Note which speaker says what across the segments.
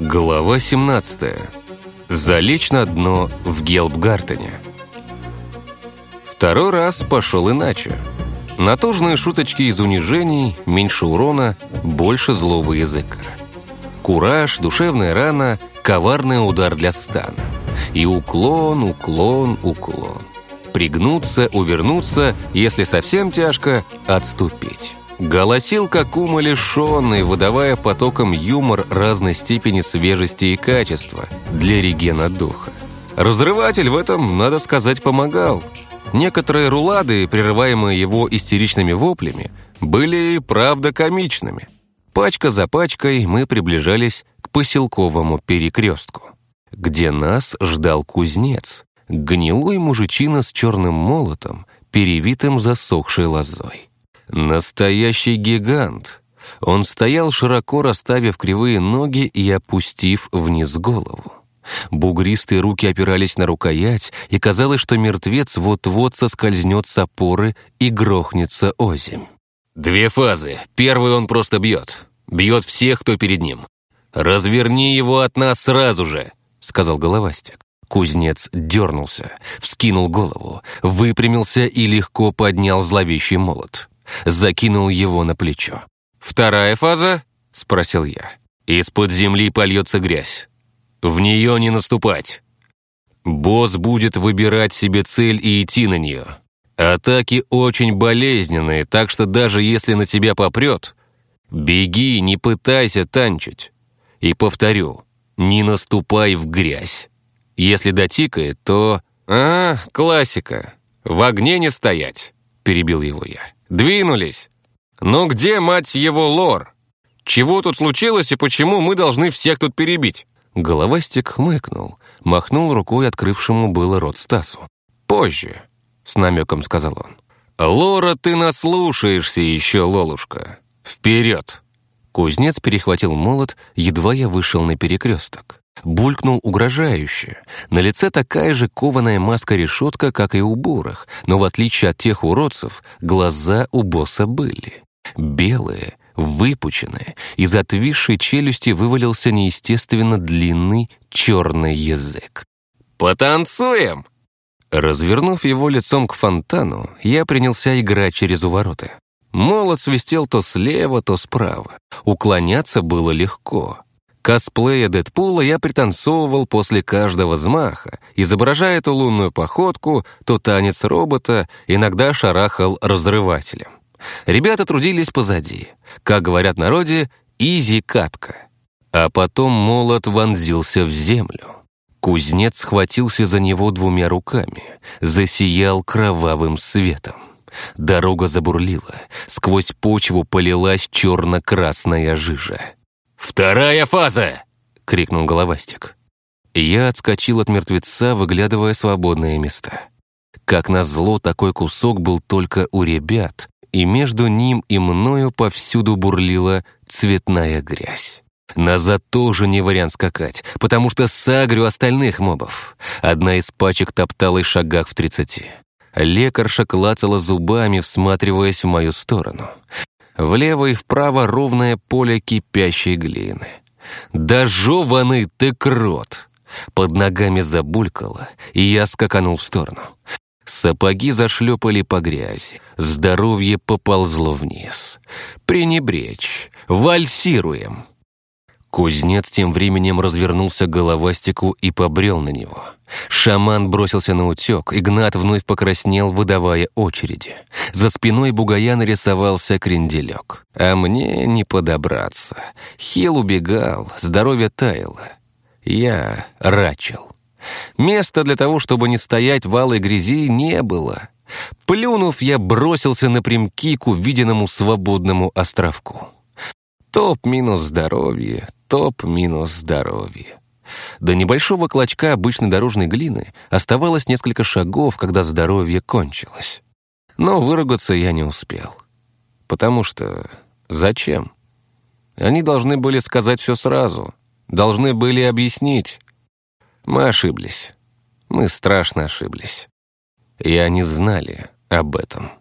Speaker 1: Глава 17. Залечь на дно в Гелбгартене. Второй раз пошел иначе. Натужные шуточки из унижений, меньше урона, больше злого языка. Кураж, душевная рана, коварный удар для стана. И уклон, уклон, уклон. Пригнуться, увернуться, если совсем тяжко, отступить. Голосил, как ума лишенный, выдавая потоком юмор разной степени свежести и качества для регена духа. Разрыватель в этом, надо сказать, помогал. Некоторые рулады, прерываемые его истеричными воплями, были, правда, комичными. Пачка за пачкой мы приближались к поселковому перекрестку, где нас ждал кузнец, гнилой мужичина с черным молотом, перевитым засохшей лозой. Настоящий гигант. Он стоял, широко расставив кривые ноги и опустив вниз голову. Бугристые руки опирались на рукоять, и казалось, что мертвец вот-вот соскользнет с опоры и грохнется озимь. «Две фазы. Первый он просто бьет. Бьет всех, кто перед ним. Разверни его от нас сразу же», — сказал Головастик. Кузнец дернулся, вскинул голову, выпрямился и легко поднял зловещий молот закинул его на плечо. «Вторая фаза?» — спросил я. «Из-под земли польется грязь. В нее не наступать. Босс будет выбирать себе цель и идти на нее. Атаки очень болезненные, так что даже если на тебя попрет, беги, не пытайся танчить. И повторю, не наступай в грязь. Если дотикает, то... «А, классика. В огне не стоять», — перебил его я. Двинулись. Но где, мать его, лор? Чего тут случилось и почему мы должны всех тут перебить?» Головастик хмыкнул, махнул рукой открывшему было рот Стасу. «Позже», — с намеком сказал он. «Лора, ты наслушаешься еще, Лолушка. Вперед!» Кузнец перехватил молот, едва я вышел на перекресток булькнул угрожающе. На лице такая же кованая маска-решетка, как и у бурых, но в отличие от тех уродцев, глаза у босса были. Белые, выпученные, из отвисшей челюсти вывалился неестественно длинный черный язык. «Потанцуем!» Развернув его лицом к фонтану, я принялся играть через увороты. Молот свистел то слева, то справа. Уклоняться было легко. Косплея Дэдпула я пританцовывал после каждого взмаха, изображая то лунную походку, то танец робота, иногда шарахал разрывателем. Ребята трудились позади. Как говорят народе, изи-катка. А потом молот вонзился в землю. Кузнец схватился за него двумя руками, засиял кровавым светом. Дорога забурлила, сквозь почву полилась черно-красная жижа. «Вторая фаза!» — крикнул головастик. Я отскочил от мертвеца, выглядывая свободные места. Как назло, такой кусок был только у ребят, и между ним и мною повсюду бурлила цветная грязь. Назад тоже не вариант скакать, потому что сагрю остальных мобов. Одна из пачек топталась шагах в тридцати. Лекарша клацала зубами, всматриваясь в мою сторону. Влево и вправо ровное поле кипящей глины. «Да жеванный ты крот!» Под ногами забулькало, и я скаканул в сторону. Сапоги зашлепали по грязи, здоровье поползло вниз. «Пренебречь! Вальсируем!» Кузнец тем временем развернулся к головастику и побрел на него. Шаман бросился на утек, Игнат вновь покраснел, выдавая очереди. За спиной бугая нарисовался кренделек. А мне не подобраться. Хил убегал, здоровье таяло. Я рачил. Места для того, чтобы не стоять в алой грязи, не было. Плюнув, я бросился напрямки к увиденному свободному островку. Топ минус здоровье, топ минус здоровье. До небольшого клочка обычной дорожной глины оставалось несколько шагов, когда здоровье кончилось. Но выругаться я не успел. Потому что зачем? Они должны были сказать все сразу. Должны были объяснить. Мы ошиблись. Мы страшно ошиблись. И они знали об этом.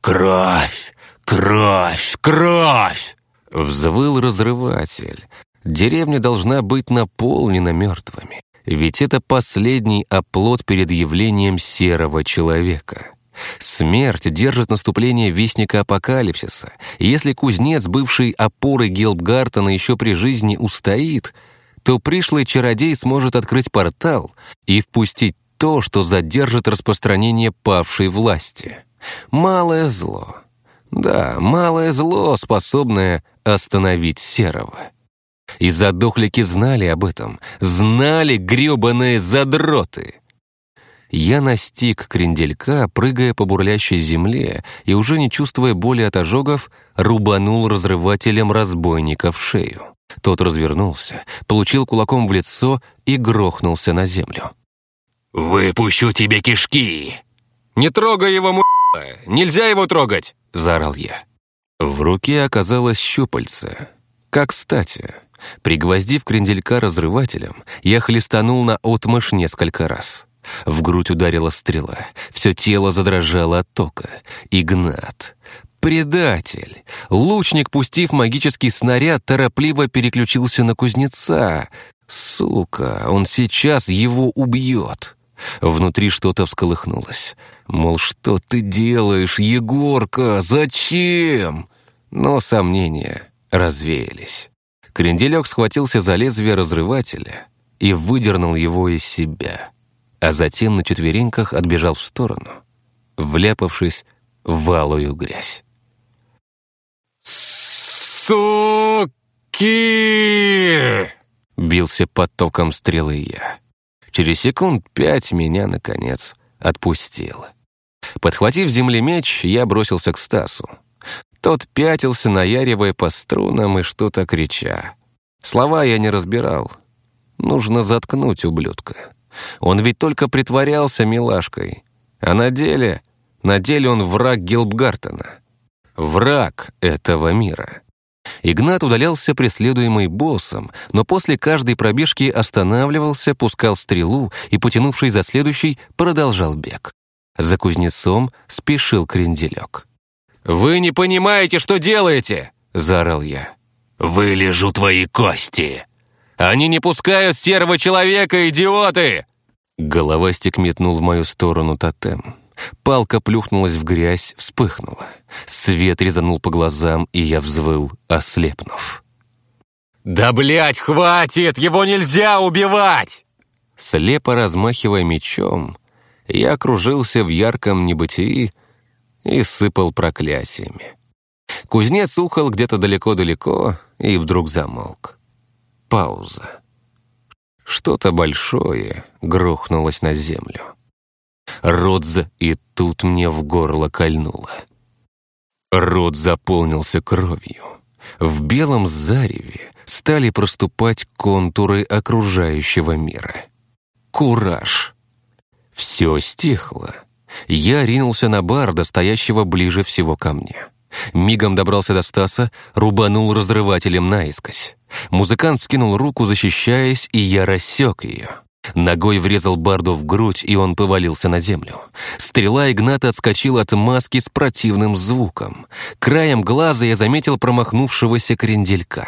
Speaker 1: «Кровь! Кровь! Кровь!» Взвыл разрыватель. Деревня должна быть наполнена мертвыми, ведь это последний оплот перед явлением серого человека. Смерть держит наступление Вестника Апокалипсиса. Если кузнец, бывший опорой Гелбгартена еще при жизни, устоит, то пришлый чародей сможет открыть портал и впустить то, что задержит распространение павшей власти. Малое зло. Да, малое зло, способное остановить Серого. И задохлики знали об этом, знали грёбаные задроты. Я настиг кренделька, прыгая по бурлящей земле и, уже не чувствуя боли от ожогов, рубанул разрывателем разбойника в шею. Тот развернулся, получил кулаком в лицо и грохнулся на землю.
Speaker 2: «Выпущу тебе кишки!»
Speaker 1: «Не трогай его, му***! Нельзя его трогать!» — заорал я. В руке оказалось щупальце. Как кстати. Пригвоздив кренделька разрывателем, я хлестанул на отмышь несколько раз. В грудь ударила стрела, все тело задрожало от тока. Игнат. Предатель! Лучник, пустив магический снаряд, торопливо переключился на кузнеца. Сука, он сейчас его убьет. Внутри что-то всколыхнулось. Мол, что ты делаешь, Егорка? Зачем? Но сомнения развеялись. Кренделек схватился за лезвие разрывателя и выдернул его из себя, а затем на четвереньках отбежал в сторону, вляпавшись в валую грязь.
Speaker 2: «Суки!»
Speaker 1: — бился потоком стрелы я. Через секунд пять меня, наконец, отпустило. Подхватив земли меч, я бросился к Стасу. Тот пятился, наяривая по струнам и что-то крича. Слова я не разбирал. Нужно заткнуть ублюдка. Он ведь только притворялся милашкой. А на деле... На деле он враг Гилбгартена. Враг этого мира. Игнат удалялся преследуемый боссом, но после каждой пробежки останавливался, пускал стрелу и, потянувшись за следующий, продолжал бег. За кузнецом спешил кренделек. «Вы не понимаете, что делаете!» — заорал я.
Speaker 2: «Вылежу твои кости!»
Speaker 1: «Они не пускают серого человека, идиоты!» Головастик метнул в мою сторону тотем. Палка плюхнулась в грязь, вспыхнула. Свет резанул по глазам, и я взвыл, ослепнув.
Speaker 2: «Да, блядь, хватит! Его нельзя убивать!»
Speaker 1: Слепо размахивая мечом, я окружился в ярком небытии, и сыпал проклятиями. Кузнец ухал где-то далеко-далеко и вдруг замолк. Пауза. Что-то большое грохнулось на землю. Родза и тут мне в горло кольнуло. Рот заполнился кровью. В белом зареве стали проступать контуры окружающего мира. Кураж. Все стихло. Я ринулся на бар, стоящего ближе всего ко мне. Мигом добрался до Стаса, рубанул разрывателем наискось. Музыкант вскинул руку, защищаясь, и я рассек ее. Ногой врезал Барду в грудь, и он повалился на землю. Стрела Игната отскочила от маски с противным звуком. Краем глаза я заметил промахнувшегося кренделька.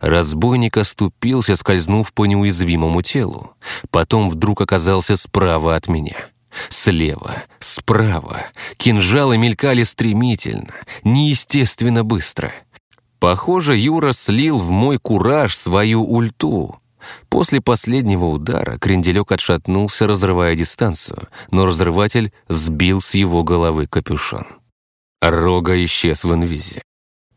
Speaker 1: Разбойник оступился, скользнув по неуязвимому телу. Потом вдруг оказался справа от меня. Слева, справа. Кинжалы мелькали стремительно, неестественно быстро. Похоже, Юра слил в мой кураж свою ульту. После последнего удара кренделек отшатнулся, разрывая дистанцию, но разрыватель сбил с его головы капюшон. Рога исчез в инвизе.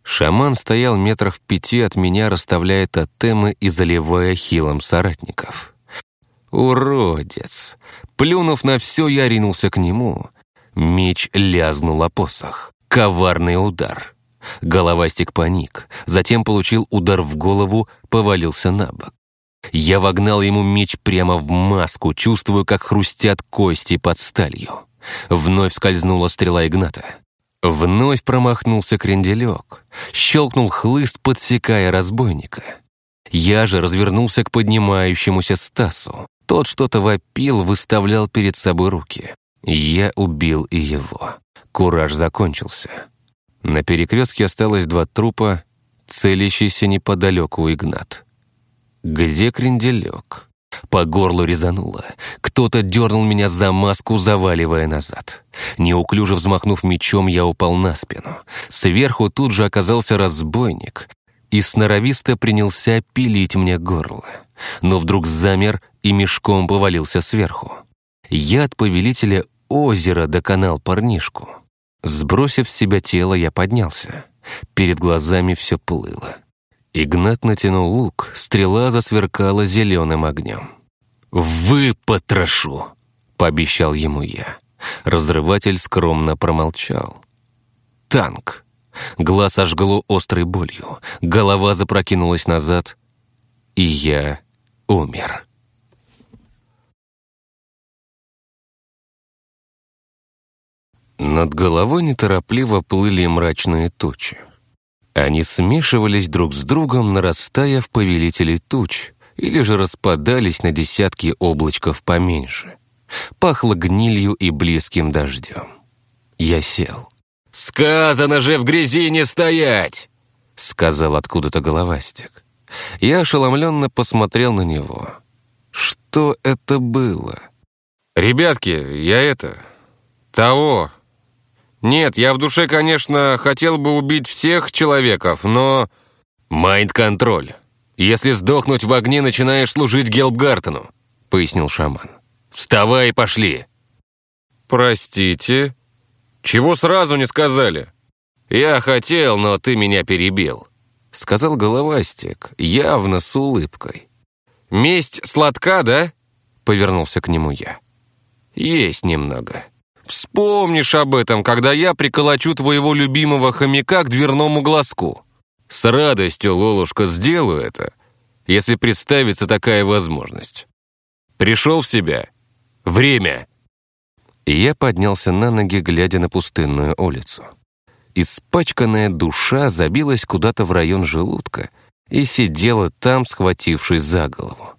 Speaker 1: Шаман стоял метрах в пяти от меня, расставляя тотемы и заливая хилом соратников. Уродец! Плюнув на все, я ринулся к нему. Меч лязнул о посох. Коварный удар. Головастик паник, затем получил удар в голову, повалился на бок. Я вогнал ему меч прямо в маску, чувствуя, как хрустят кости под сталью. Вновь скользнула стрела Игната. Вновь промахнулся кренделек. Щелкнул хлыст, подсекая разбойника. Я же развернулся к поднимающемуся Стасу. Тот что-то вопил, выставлял перед собой руки. Я убил и его. Кураж закончился. На перекрестке осталось два трупа, целящийся неподалеку Игнат. Где кренделек? По горлу резануло. Кто-то дернул меня за маску, заваливая назад. Неуклюже взмахнув мечом, я упал на спину. Сверху тут же оказался разбойник и сноровисто принялся пилить мне горло. Но вдруг замер и мешком повалился сверху. Я от повелителя озера доконал парнишку. Сбросив с себя тело, я поднялся. Перед глазами все плыло. Игнат натянул лук, стрела засверкала зеленым огнем. «Выпотрошу!» — пообещал ему я. Разрыватель скромно промолчал. «Танк!» Глаз ожгло острой болью, голова запрокинулась назад, и я умер. Над головой неторопливо плыли мрачные тучи. Они смешивались друг с другом, нарастая в повелителей туч, или же распадались на десятки облачков поменьше. Пахло гнилью и близким дождем. Я сел.
Speaker 2: «Сказано же в грязи не стоять!»
Speaker 1: — сказал откуда-то головастик. Я ошеломленно посмотрел на него. Что это было?
Speaker 3: «Ребятки, я это... того... Нет, я в душе, конечно, хотел бы убить всех человеков, но...»
Speaker 2: «Майнд-контроль. Если сдохнуть в огне, начинаешь служить Гелбгартену», — пояснил шаман. «Вставай и пошли!»
Speaker 3: «Простите? Чего сразу не сказали?»
Speaker 1: «Я хотел, но ты меня перебил», — сказал головастик, явно с улыбкой.
Speaker 3: «Месть сладка, да?»
Speaker 1: — повернулся к нему я. «Есть немного».
Speaker 3: Вспомнишь об этом, когда я приколочу твоего любимого хомяка к дверному глазку.
Speaker 1: С радостью, Лолушка, сделаю это, если представится такая возможность. Пришел в себя? Время!» И я поднялся на ноги, глядя на пустынную улицу. Испачканная душа забилась куда-то в район желудка и сидела там, схватившись за голову.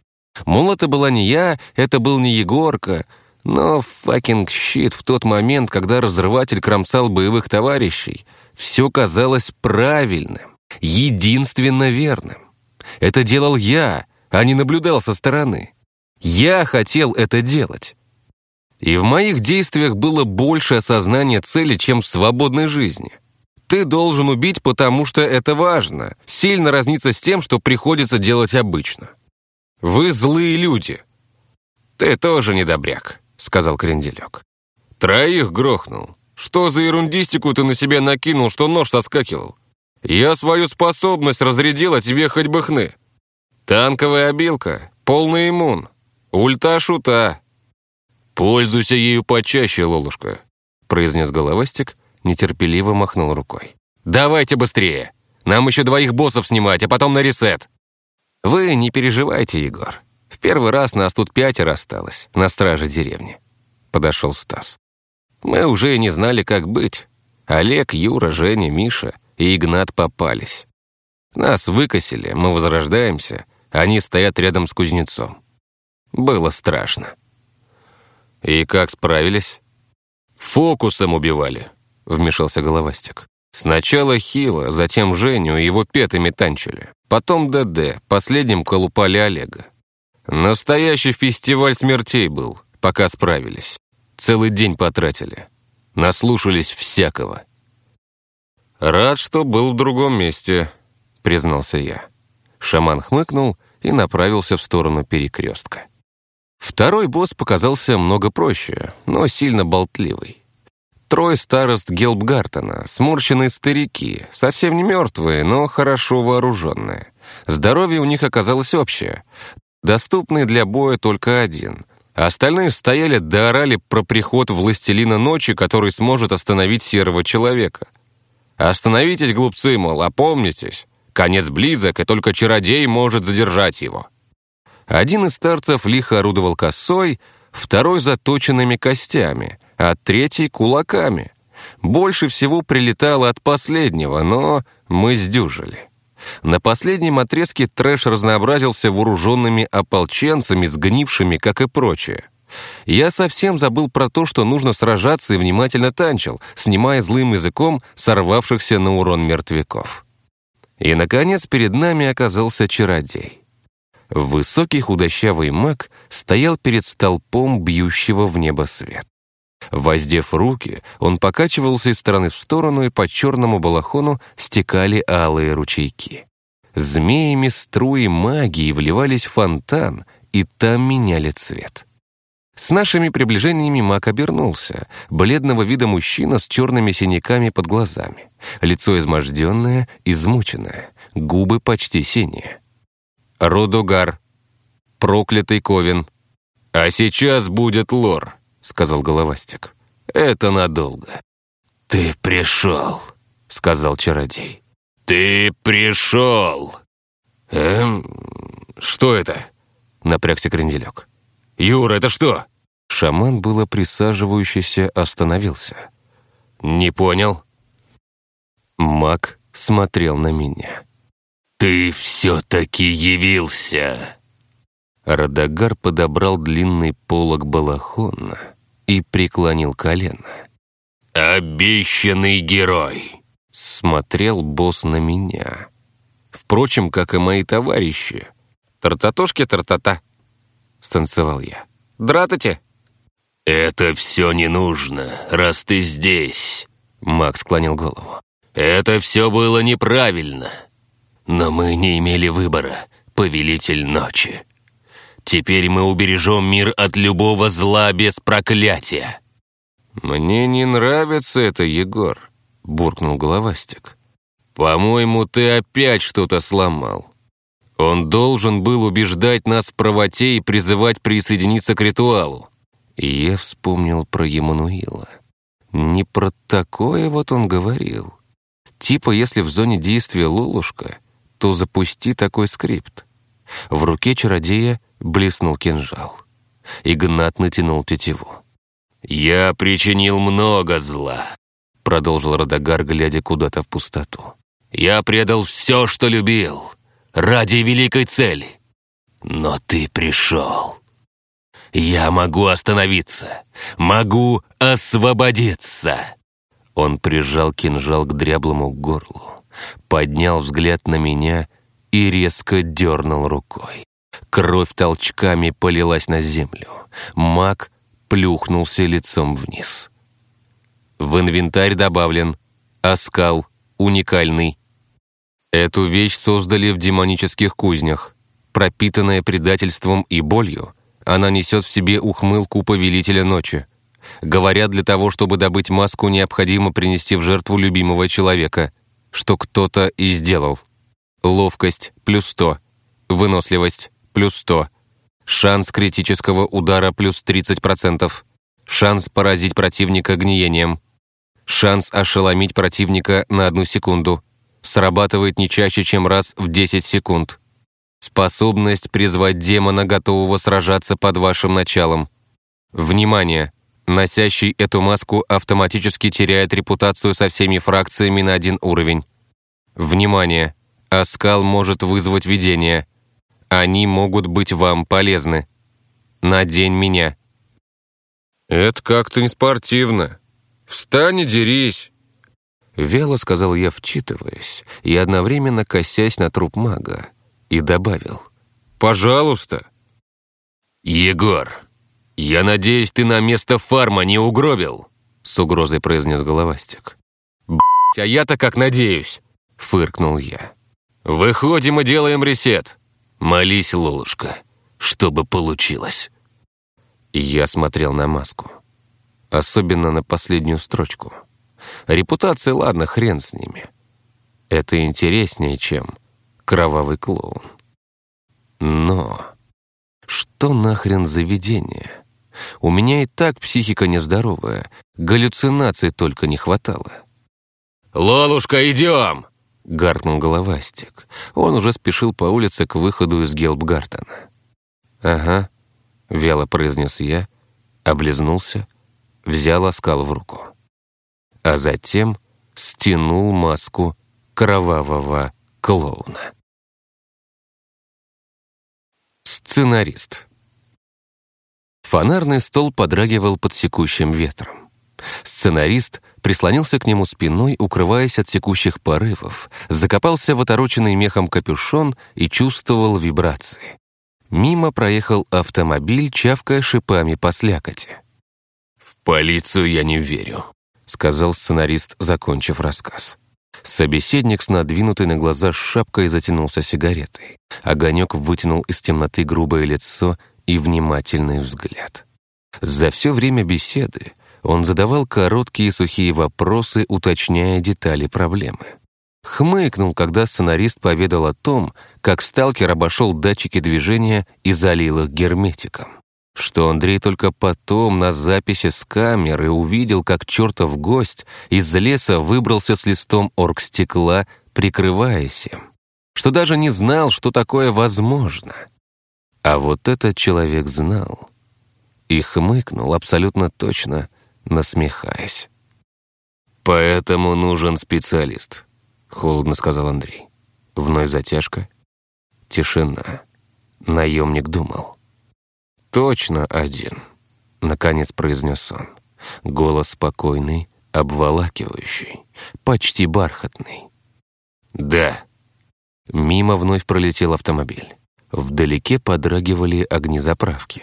Speaker 1: Мол, это была не я, это был не Егорка — но fucking shit в тот момент, когда разрыватель кромсал боевых товарищей, все казалось правильным, единственно верным. Это делал я, а не наблюдал со стороны. Я хотел это делать. И в моих действиях было больше осознания цели, чем в свободной жизни. Ты должен убить, потому что это важно. Сильно разнится с тем, что приходится делать обычно. Вы злые люди. Ты тоже недобряк. — сказал Кренделек.
Speaker 3: «Троих грохнул. Что за ерундистику ты на себя накинул, что нож соскакивал? Я свою способность разрядил, а тебе хоть бы хны. Танковая обилка, полный иммун, ульта-шута».
Speaker 1: «Пользуйся ею почаще, Лолушка», — произнес головастик, нетерпеливо махнул рукой.
Speaker 2: «Давайте быстрее! Нам еще двоих боссов снимать, а потом на ресет!»
Speaker 1: «Вы не переживайте, Егор. Первый раз нас тут пятеро осталось, на страже деревни. Подошел Стас. Мы уже не знали, как быть. Олег, Юра, Женя, Миша и Игнат попались. Нас выкосили, мы возрождаемся, они стоят рядом с кузнецом. Было страшно. И как справились? Фокусом убивали, вмешался Головастик. Сначала Хила, затем Женю и его петами танчили. Потом ДД, последним колупали Олега. Настоящий фестиваль смертей был, пока справились. Целый день потратили. Наслушались всякого. «Рад, что был в другом месте», — признался я. Шаман хмыкнул и направился в сторону перекрестка. Второй босс показался много проще, но сильно болтливый. Трое старост Гелбгартена, сморщенные старики, совсем не мертвые, но хорошо вооруженные. Здоровье у них оказалось общее, доступный для боя только один. А остальные стояли да орали про приход властелина ночи, который сможет остановить серого человека. «Остановитесь, глупцы, мол, опомнитесь. Конец близок, и только чародей может задержать его». Один из старцев лихо орудовал косой, второй — заточенными костями, а третий — кулаками. Больше всего прилетало от последнего, но мы сдюжили. На последнем отрезке трэш разнообразился вооруженными ополченцами, сгнившими, как и прочее. Я совсем забыл про то, что нужно сражаться и внимательно танчил, снимая злым языком сорвавшихся на урон мертвяков. И, наконец, перед нами оказался чародей. Высокий худощавый маг стоял перед столпом бьющего в небо свет. Воздев руки, он покачивался из стороны в сторону, и по черному балахону стекали алые ручейки. Змеями струи магии вливались в фонтан, и там меняли цвет. С нашими приближениями маг обернулся. Бледного вида мужчина с черными синяками под глазами. Лицо изможденное, измученное. Губы почти синие. «Родугар. Проклятый Ковен. А сейчас будет лор», — сказал Головастик. «Это надолго».
Speaker 2: «Ты пришел», — сказал чародей. «Ты пришел!»
Speaker 3: «Эм, что это?» — напрягся Кренделек. «Юра, это что?»
Speaker 1: Шаман было присаживающийся остановился.
Speaker 3: «Не понял».
Speaker 1: Маг смотрел на меня.
Speaker 2: «Ты все-таки явился!»
Speaker 1: Радагар подобрал длинный полог балахона и преклонил колено.
Speaker 2: «Обещанный герой!»
Speaker 1: Смотрел босс на меня. Впрочем, как и мои товарищи. «Тартатошки-тартата!» — станцевал я. «Дратате!»
Speaker 2: «Это все не нужно, раз ты здесь», — Макс склонил голову. «Это все было неправильно. Но мы не имели выбора, повелитель ночи. Теперь мы убережем мир от любого зла без проклятия».
Speaker 1: «Мне не нравится это, Егор», — буркнул головастик. «По-моему, ты опять что-то сломал. Он должен был убеждать нас в правоте и призывать присоединиться к ритуалу. И я вспомнил про Емануила. Не про такое вот он говорил. Типа, если в зоне действия Лулушка, то запусти такой скрипт. В руке чародея блеснул кинжал. Игнат натянул тетиву.
Speaker 2: «Я причинил много зла», — продолжил Радагар, глядя куда-то в пустоту. «Я предал все, что любил, ради великой цели. Но ты пришел. Я могу остановиться, могу освободиться!»
Speaker 1: Он прижал кинжал к дряблому горлу, поднял взгляд на меня и резко дернул рукой. Кровь толчками полилась на землю. Маг плюхнулся лицом вниз. В инвентарь добавлен оскал уникальный. Эту вещь создали в демонических кузнях. Пропитанная предательством и болью, она несет в себе ухмылку повелителя ночи. Говорят, для того, чтобы добыть маску, необходимо принести в жертву любимого человека, что кто-то и сделал. Ловкость – плюс 100, выносливость – плюс 100, шанс критического удара – плюс 30%, шанс поразить противника гниением, шанс ошеломить противника на одну секунду, срабатывает не чаще, чем раз в 10 секунд. Способность призвать демона, готового сражаться под вашим началом. Внимание! Носящий эту маску автоматически теряет репутацию со всеми фракциями на один уровень. Внимание! Оскал может вызвать видение. Они могут быть вам полезны. Надень меня.
Speaker 3: «Это как-то не спортивно. Встань и дерись!»
Speaker 1: Вяло сказал я, вчитываясь, и одновременно косясь на труп мага и добавил.
Speaker 3: «Пожалуйста».
Speaker 2: «Егор, я надеюсь, ты на место фарма не угробил?» С угрозой произнес головастик.
Speaker 3: «Б***ь, а я-то как надеюсь!»
Speaker 1: Фыркнул я.
Speaker 2: «Выходим и делаем ресет. Молись, Лолушка, чтобы получилось».
Speaker 1: Я смотрел на маску. Особенно на последнюю строчку. Репутация, ладно, хрен с ними. Это интереснее, чем кровавый клоун. Но что нахрен за видение? У меня и так психика нездоровая, галлюцинаций только не хватало.
Speaker 2: «Лолушка, идем!»
Speaker 1: — гаркнул головастик. Он уже спешил по улице к выходу из Гелбгартена. «Ага», — вяло произнес я, облизнулся, взял оскал в руку. А затем стянул маску кровавого клоуна. Сценарист. Фонарный стол подрагивал под секущим ветром. Сценарист прислонился к нему спиной, укрываясь от секущих порывов, закопался в отороченный мехом капюшон и чувствовал вибрации. Мимо проехал автомобиль, чавкая шипами по слякоти.
Speaker 2: «В полицию я не верю», — сказал сценарист, закончив рассказ.
Speaker 1: Собеседник с надвинутой на глаза шапкой затянулся сигаретой. Огонек вытянул из темноты грубое лицо и внимательный взгляд. За все время беседы он задавал короткие сухие вопросы, уточняя детали проблемы. Хмыкнул, когда сценарист поведал о том, как сталкер обошел датчики движения и залил их герметиком. Что Андрей только потом на записи с камеры увидел, как чертов гость из леса выбрался с листом оргстекла, прикрываясь им. Что даже не знал, что такое возможно. А вот этот человек знал. И хмыкнул абсолютно точно, насмехаясь.
Speaker 2: «Поэтому нужен специалист», — холодно сказал Андрей.
Speaker 1: Вновь затяжка. Тишина. Наемник думал. «Точно один», — наконец произнес он. Голос спокойный, обволакивающий, почти бархатный.
Speaker 2: «Да».
Speaker 1: Мимо вновь пролетел автомобиль. Вдалеке подрагивали огни заправки.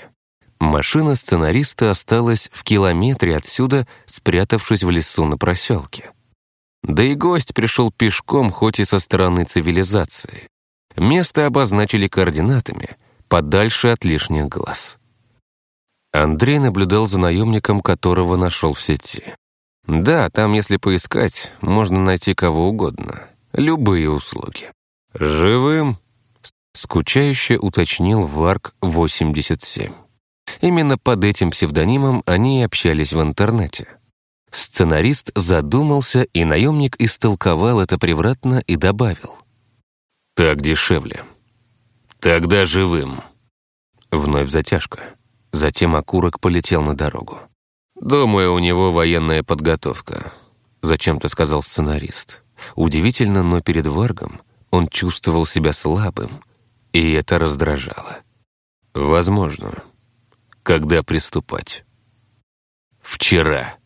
Speaker 1: Машина сценариста осталась в километре отсюда, спрятавшись в лесу на проселке. Да и гость пришел пешком, хоть и со стороны цивилизации. Место обозначили координатами, подальше от лишних глаз. Андрей наблюдал за наемником, которого нашел в сети. Да, там, если поискать, можно найти кого угодно. Любые услуги. «Живым?» — скучающе уточнил Варк-87. Именно под этим псевдонимом они и общались в интернете. Сценарист задумался, и наемник истолковал это превратно и добавил.
Speaker 2: «Так дешевле. Тогда живым».
Speaker 1: Вновь затяжка. Затем окурок полетел на дорогу. «Думаю, у него военная подготовка», — зачем-то сказал сценарист. Удивительно, но перед Варгом он чувствовал себя слабым, и это раздражало. «Возможно. Когда приступать?» «Вчера».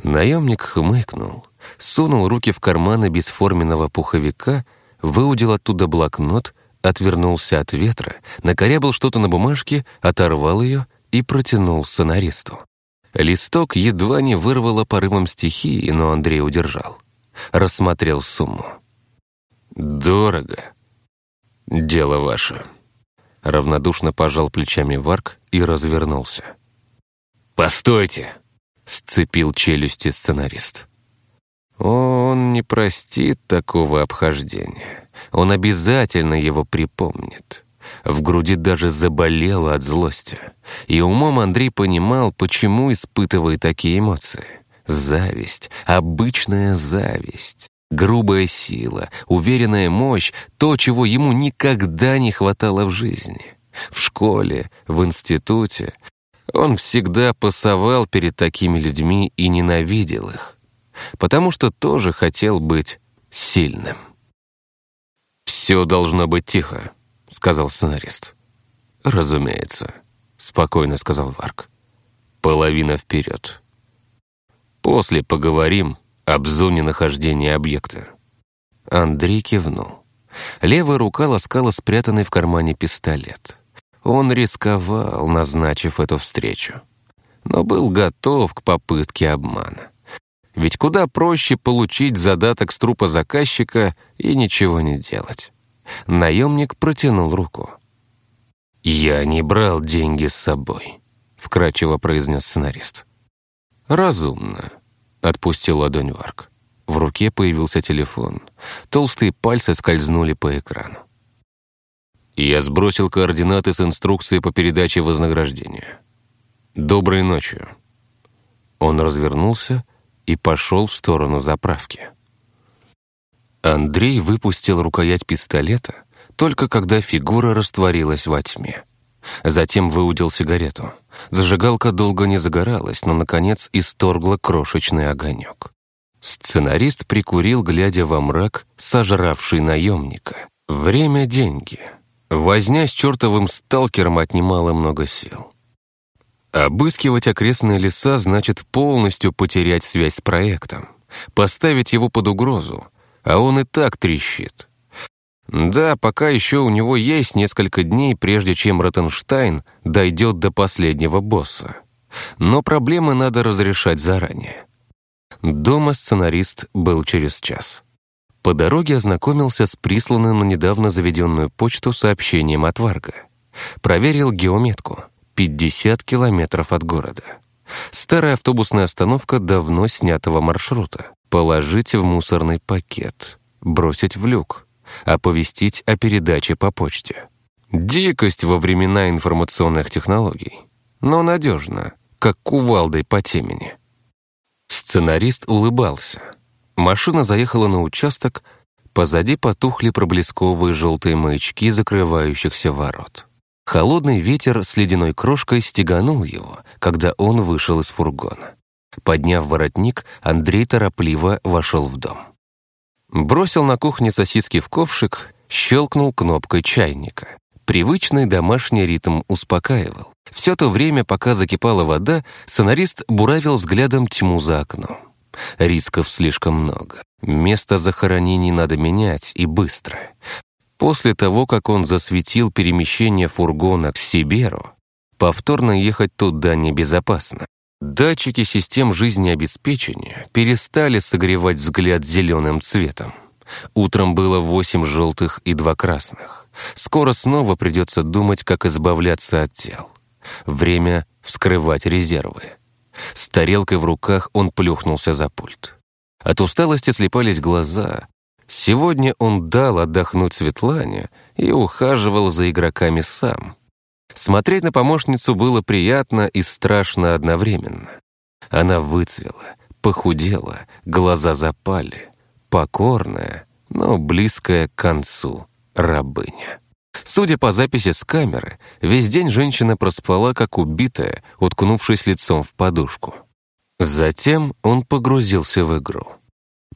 Speaker 1: Наемник хмыкнул, сунул руки в карманы бесформенного пуховика, выудил оттуда блокнот, отвернулся от ветра, накорябал что-то на бумажке, оторвал ее и протянул сценаристу. Листок едва не вырвало порывом стихии, но Андрей удержал. Рассмотрел сумму. «Дорого. Дело ваше». Равнодушно пожал плечами Варк и развернулся.
Speaker 2: «Постойте!»
Speaker 1: сцепил челюсти сценарист. Он не простит такого обхождения. Он обязательно его припомнит. В груди даже заболело от злости. И умом Андрей понимал, почему испытывает такие эмоции. Зависть, обычная зависть. Грубая сила, уверенная мощь — то, чего ему никогда не хватало в жизни. В школе, в институте, он всегда пасовал перед такими людьми и ненавидел их, потому что тоже хотел быть сильным. «Все должно быть тихо», — сказал сценарист. «Разумеется», — спокойно сказал Варк. «Половина вперед. После поговорим об зоне нахождения объекта». Андрей кивнул. Левая рука ласкала спрятанный в кармане пистолет. Он рисковал, назначив эту встречу, но был готов к попытке обмана. Ведь куда проще получить задаток с трупа заказчика и ничего не делать. Наемник протянул руку. «Я не брал деньги с собой», — вкратчиво произнес сценарист. «Разумно», — отпустил ладонь Варк. В руке появился телефон. Толстые пальцы скользнули по экрану. Я сбросил координаты с инструкцией по передаче вознаграждения. «Доброй ночи». Он развернулся и пошел в сторону заправки. Андрей выпустил рукоять пистолета только когда фигура растворилась во тьме. Затем выудил сигарету. Зажигалка долго не загоралась, но, наконец, исторгла крошечный огонек. Сценарист прикурил, глядя во мрак, сожравший наемника. «Время — деньги». Возня с чертовым сталкером отнимала много сил. Обыскивать окрестные леса значит полностью потерять связь с проектом, поставить его под угрозу, а он и так трещит. Да, пока еще у него есть несколько дней, прежде чем Ротенштайн дойдет до последнего босса. Но проблемы надо разрешать заранее. Дома сценарист был через час. По дороге ознакомился с присланным на недавно заведенную почту сообщением от Варга. Проверил геометку. 50 километров от города. Старая автобусная остановка давно снятого маршрута. Положить в мусорный пакет. Бросить в люк. Оповестить о передаче по почте. Дикость во времена информационных технологий. Но надежно, как кувалдой по темени. Сценарист улыбался. Машина заехала на участок, позади потухли проблесковые желтые маячки закрывающихся ворот. Холодный ветер с ледяной крошкой стеганул его, когда он вышел из фургона. Подняв воротник, Андрей торопливо вошел в дом. Бросил на кухне сосиски в ковшик, щелкнул кнопкой чайника. Привычный домашний ритм успокаивал. Все то время, пока закипала вода, сценарист буравил взглядом тьму за окном. Рисков слишком много. Место захоронений надо менять, и быстро. После того, как он засветил перемещение фургона к Сиберу, повторно ехать туда небезопасно. Датчики систем жизнеобеспечения перестали согревать взгляд зеленым цветом. Утром было восемь желтых и два красных. Скоро снова придется думать, как избавляться от тел. Время вскрывать резервы. С тарелкой в руках он плюхнулся за пульт. От усталости слепались глаза. Сегодня он дал отдохнуть Светлане и ухаживал за игроками сам. Смотреть на помощницу было приятно и страшно одновременно. Она выцвела, похудела, глаза запали, покорная, но близкая к концу рабыня. Судя по записи с камеры, весь день женщина проспала, как убитая, уткнувшись лицом в подушку. Затем он погрузился в игру.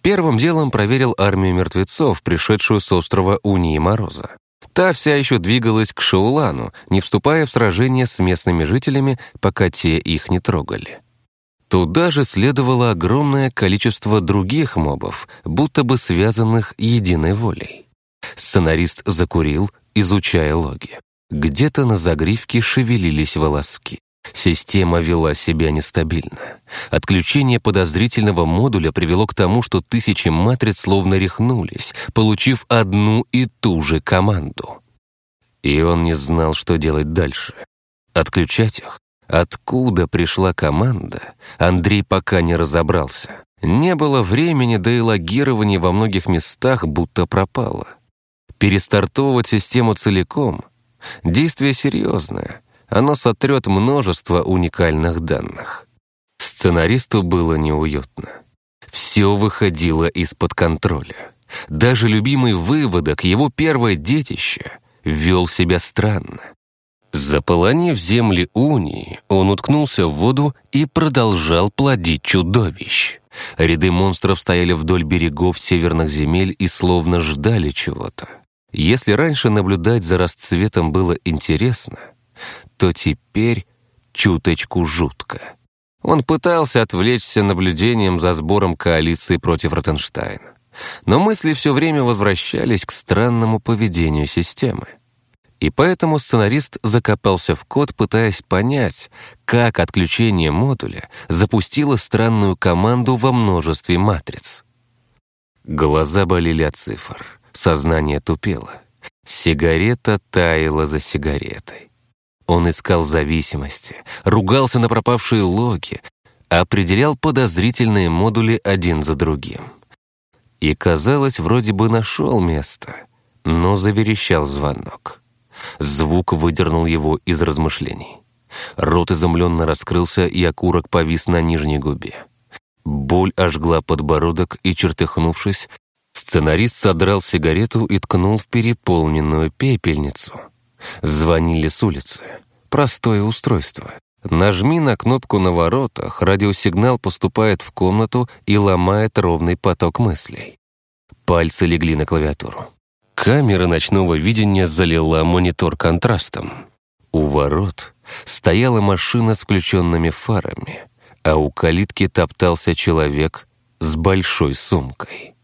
Speaker 1: Первым делом проверил армию мертвецов, пришедшую с острова Унии Мороза. Та вся еще двигалась к Шаулану, не вступая в сражение с местными жителями, пока те их не трогали. Туда же следовало огромное количество других мобов, будто бы связанных единой волей. Сценарист закурил, изучая логи. Где-то на загривке шевелились волоски. Система вела себя нестабильно. Отключение подозрительного модуля привело к тому, что тысячи матриц словно рехнулись, получив одну и ту же команду. И он не знал, что делать дальше. Отключать их? Откуда пришла команда, Андрей пока не разобрался. Не было времени, да и логирование во многих местах будто пропало. Перестартовывать систему целиком — действие серьезное. Оно сотрет множество уникальных данных. Сценаристу было неуютно. Все выходило из-под контроля. Даже любимый выводок, его первое детище, вел себя странно. Заполонив земли Унии, он уткнулся в воду и продолжал плодить чудовищ. Ряды монстров стояли вдоль берегов северных земель и словно ждали чего-то. Если раньше наблюдать за расцветом было интересно, то теперь чуточку жутко. Он пытался отвлечься наблюдением за сбором коалиции против Ротенштейна. Но мысли все время возвращались к странному поведению системы. И поэтому сценарист закопался в код, пытаясь понять, как отключение модуля запустило странную команду во множестве матриц. Глаза болели от цифр. Сознание тупело. Сигарета таяла за сигаретой. Он искал зависимости, ругался на пропавшие логи, определял подозрительные модули один за другим. И, казалось, вроде бы нашел место, но заверещал звонок. Звук выдернул его из размышлений. Рот изумленно раскрылся, и окурок повис на нижней губе. Боль ожгла подбородок, и, чертыхнувшись, Сценарист содрал сигарету и ткнул в переполненную пепельницу. Звонили с улицы. Простое устройство. Нажми на кнопку на воротах, радиосигнал поступает в комнату и ломает ровный поток мыслей. Пальцы легли на клавиатуру. Камера ночного видения залила монитор контрастом. У ворот стояла машина с включенными фарами, а у калитки топтался человек с большой сумкой.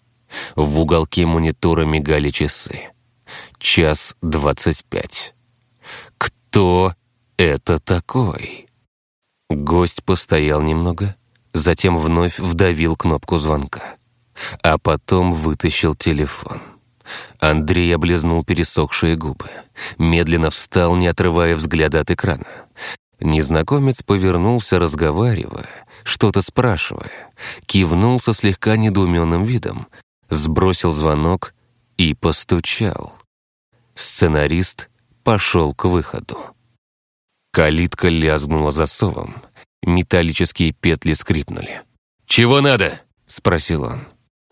Speaker 1: В уголке монитора мигали часы. Час двадцать пять. Кто это такой? Гость постоял немного, затем вновь вдавил кнопку звонка, а потом вытащил телефон. Андрей облизнул пересохшие губы, медленно встал, не отрывая взгляда от экрана. Незнакомец повернулся, разговаривая, что-то спрашивая, кивнул со слегка недоуменным видом, сбросил звонок и постучал. Сценарист пошел к выходу. Калитка лязгнула засовом. Металлические петли скрипнули.
Speaker 2: «Чего надо?»
Speaker 1: — спросил он.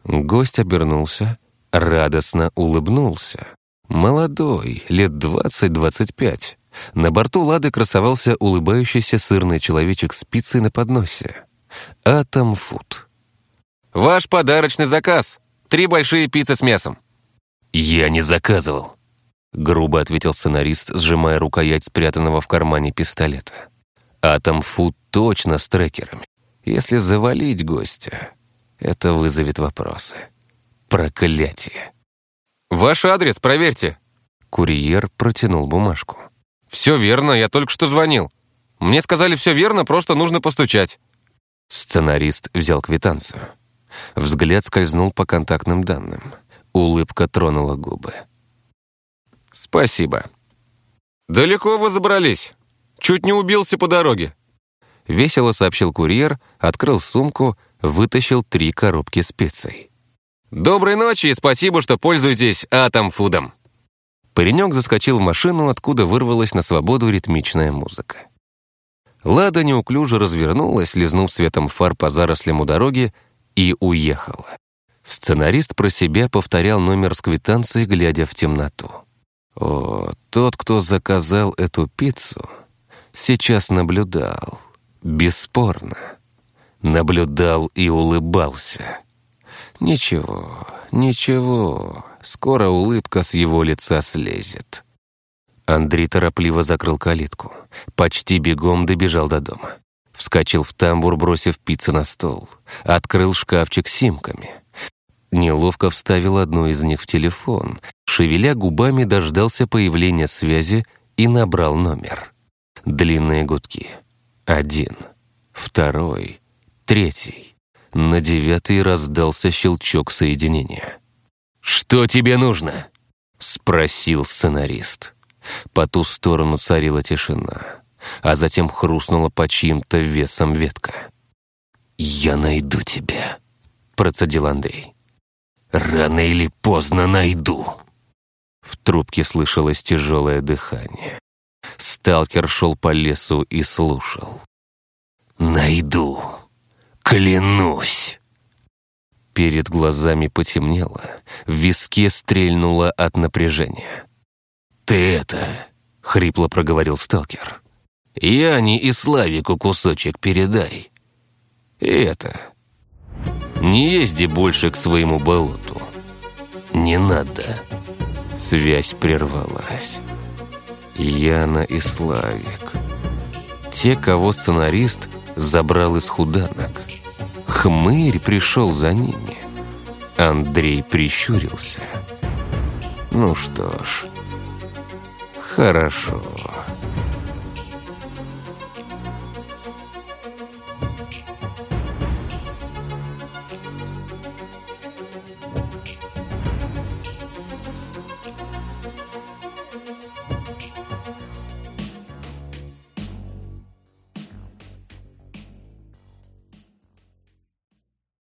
Speaker 1: Гость обернулся, радостно улыбнулся. Молодой, лет двадцать-двадцать пять. На борту «Лады» красовался улыбающийся сырный человечек с пиццей на подносе. «Атом Фуд».
Speaker 3: «Ваш подарочный заказ. Три большие пиццы с мясом».
Speaker 2: «Я не заказывал», —
Speaker 1: грубо ответил сценарист, сжимая рукоять спрятанного в кармане пистолета. «Атом Фуд точно с трекерами. Если завалить гостя, это вызовет вопросы. Проклятие!»
Speaker 3: «Ваш адрес проверьте».
Speaker 1: Курьер протянул бумажку.
Speaker 3: «Все верно, я только что звонил. Мне сказали, все верно, просто нужно постучать».
Speaker 1: Сценарист взял квитанцию. Взгляд скользнул по контактным данным. Улыбка тронула губы.
Speaker 3: «Спасибо». «Далеко вы забрались? Чуть не убился по дороге».
Speaker 1: Весело сообщил курьер, открыл сумку, вытащил три коробки специй.
Speaker 3: «Доброй ночи и спасибо, что пользуетесь Атом-фудом».
Speaker 1: Паренек заскочил в машину, откуда вырвалась на свободу ритмичная музыка. Лада неуклюже развернулась, лизнув светом фар по зарослям у дороги, и уехала. Сценарист про себя повторял номер с квитанцией, глядя в темноту. О, тот, кто заказал эту пиццу, сейчас наблюдал. Бесспорно. Наблюдал и улыбался. Ничего, ничего, скоро улыбка с его лица слезет. Андрей торопливо закрыл калитку. Почти бегом добежал до дома. Вскочил в тамбур, бросив пиццу на стол. Открыл шкафчик с симками. Неловко вставил одну из них в телефон. Шевеля губами дождался появления связи и набрал номер. Длинные гудки. Один. Второй. Третий. На девятый раздался щелчок соединения.
Speaker 2: «Что тебе нужно?»
Speaker 1: — спросил сценарист. По ту сторону царила тишина, а затем хрустнула по чьим-то весом ветка.
Speaker 2: «Я найду тебя», — процедил Андрей. «Рано или поздно найду».
Speaker 1: В трубке слышалось тяжелое дыхание. Сталкер шел по лесу и слушал.
Speaker 2: «Найду», Клянусь!»
Speaker 1: Перед глазами потемнело, в виске стрельнуло от напряжения.
Speaker 2: «Ты это...» — хрипло проговорил сталкер. «Яне и Славику кусочек передай. И это... Не езди больше к своему болоту. Не надо».
Speaker 1: Связь прервалась. Яна и Славик. Те, кого сценарист забрал из худанок. Хмырь пришел за ними. Андрей прищурился. Ну что ж, хорошо.